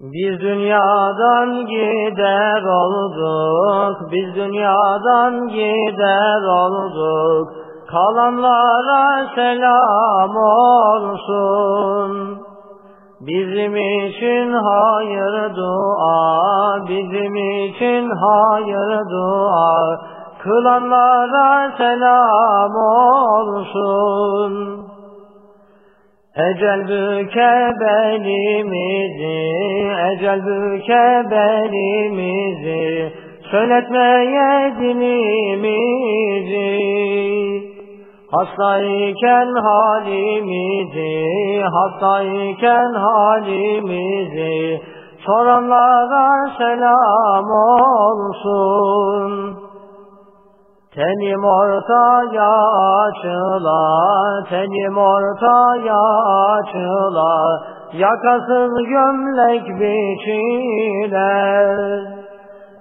Biz dünyadan gider olduk, biz dünyadan gider olduk. Kalanlara selam olsun. Bizim için hayır dua, bizim için hayır dua. Kılanlara selam olsun. Ecel büke belimizi, ecel büke belimizi, söyletmeye dinimizi. Hastayken halimizi, hastayken halimizi, soranlara selam olsun. Tenim ortaya açıla, tenim ortaya açıla, yakasız gömlek biçiler.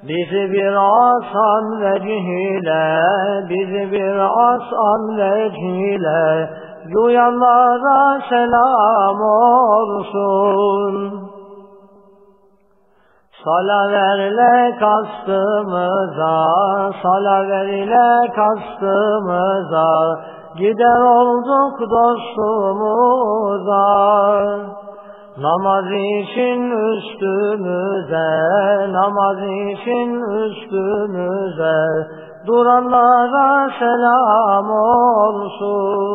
Bizi bir asan vecihle, bizi bir asan vecihle, duyanlara selam olsun. Salaverle kastımıza, salaverle kastımıza, gider olduk dostumuza. Namaz için üstümüze, namaz için üstümüze, duranlara selam olsun.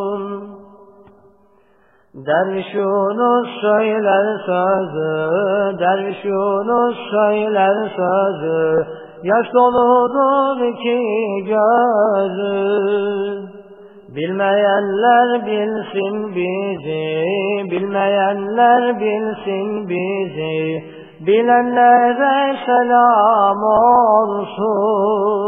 Derviş Yunus söyler sözü, Derviş Yunus söyler sözü, Yaş doludur iki gözü. Bilmeyenler bilsin bizi, bilmeyenler bilsin bizi, bilenlere selam olsun.